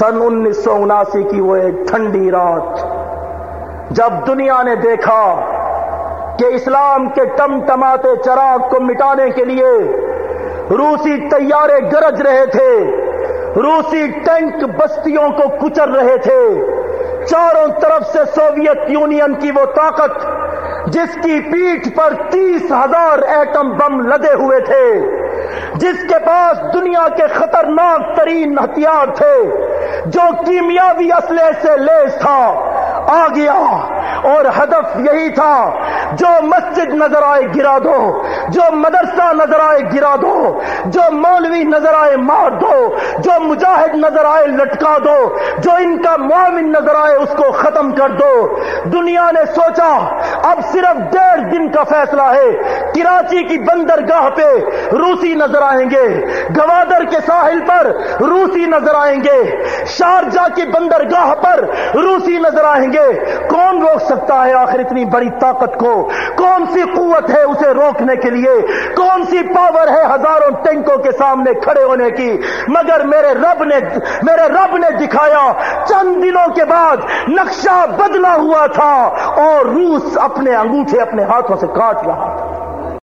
سن انیس سو اناسی کی وہ ایک ٹھنڈی رات، جب دنیا نے دیکھا کہ اسلام کے ٹم ٹماتے چراغ کو مٹانے کے لیے روسی تیارے گرج رہے تھے، روسی ٹینک بستیوں کو کچر رہے تھے، چاروں طرف سے سوویت یونین کی وہ طاقت جس کی پیٹھ پر تیس ہزار ایٹم بم لدے ہوئے تھے۔ جس کے پاس دنیا کے خطرناک ترین ہتھیار تھے، جو کیمیاوی اسلحے سے لیس تھا، آ گیا اور ہدف یہی تھا جو مسجد نظر آئے گرا دو، جو مدرسہ نظر آئے گرا دو، جو مولوی نظر آئے مار دو، جو مجاہد نظر آئے لٹکا دو، جو ان کا معاون نظر آئے اس کو ختم کر دو۔ دنیا نے سوچا، اب صرف ڈیڑھ دن کا فیصلہ ہے۔ کراچی کی بندرگاہ پہ روسی نظر آئیں گے۔ گوادر کے ساحل پر روسی نظر آئیں گے۔ شارجہ کی بندرگاہ پر روسی نظر آئیں گے۔ کون روک سکتا ہے آخر اتنی بڑی طاقت کو؟ کون سی قوت ہے اسے روکنے کے لیے؟ کون سی پاور ہے ہزاروں ٹینکوں کے سامنے کھڑے ہونے کی؟ مگر میرے رب نے میرے رب نے دکھایا، چند دنوں کے بعد نقشہ بدلا ہوا تھا اور روس اپنے انگوٹھے اپنے ہاتھوں سے کاٹ رہا تھا۔